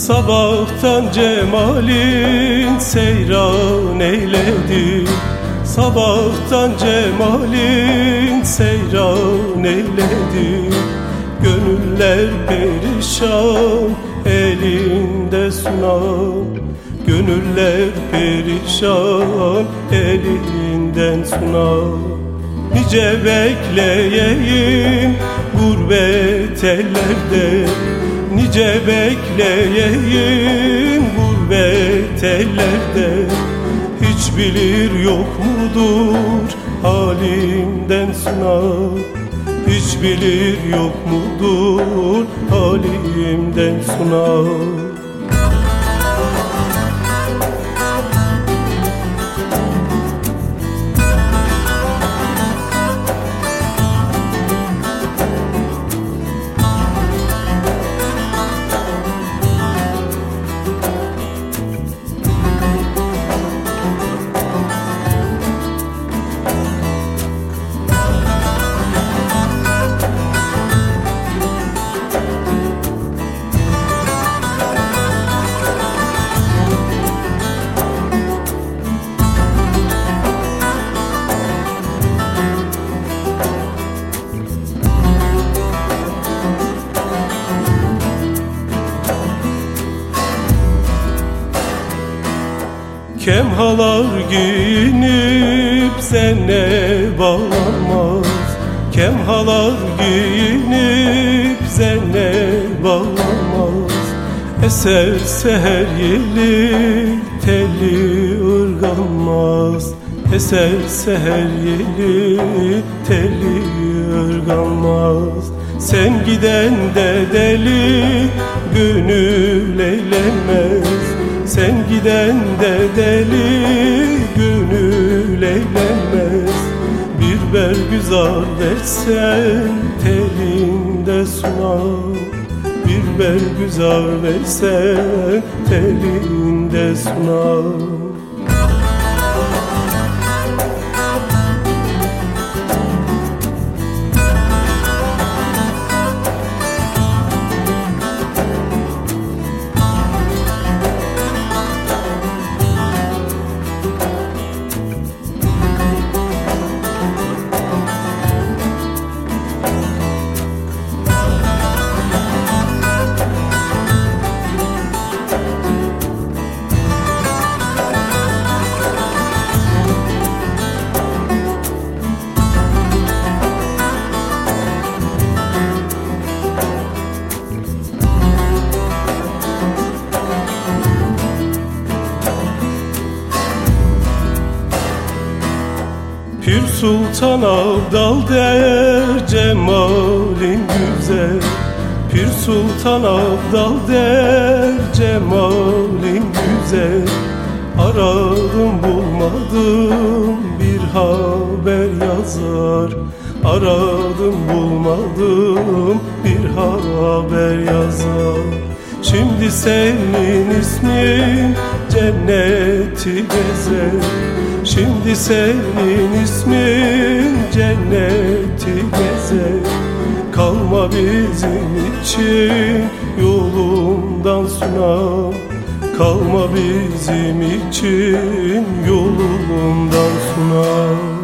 Sabahtan cemalin seyran eyledi. Sabahtan cemalin seyran eyledi. Gönüller perişan elinde sunan. Gönüller perişan elinden sunan. Nice bekleyeyim gurbet ellerde Nice bekleyeyim gurbet ellerde. Hiç bilir yok mudur halimden sınav Hiç bilir yok mudur halimden sınav Kemhalar giyinip zenne bağlanmaz. Kemhalar giyinip zenne bağlanmaz. Eser seher yeli telli ırganmaz. Eser seher yeli telli ırganmaz. Sen giden de deli gönül eğlenmez sen giden de deli gönül eğlenmez Bir bergüzar versen telinde sunar Bir bergüzar versen telinde sunar Pir Sultan Abdal der cemalin güzel. Pir Sultan Abdal der cemalin güzel. Aradım bulmadım bir haber yazar. Aradım bulmadım bir haber yazar. Şimdi senin ismin cenneti gezer Şimdi senin ismin cenneti gezer Kalma bizim için yolundan sunam Kalma bizim için yolundan sunam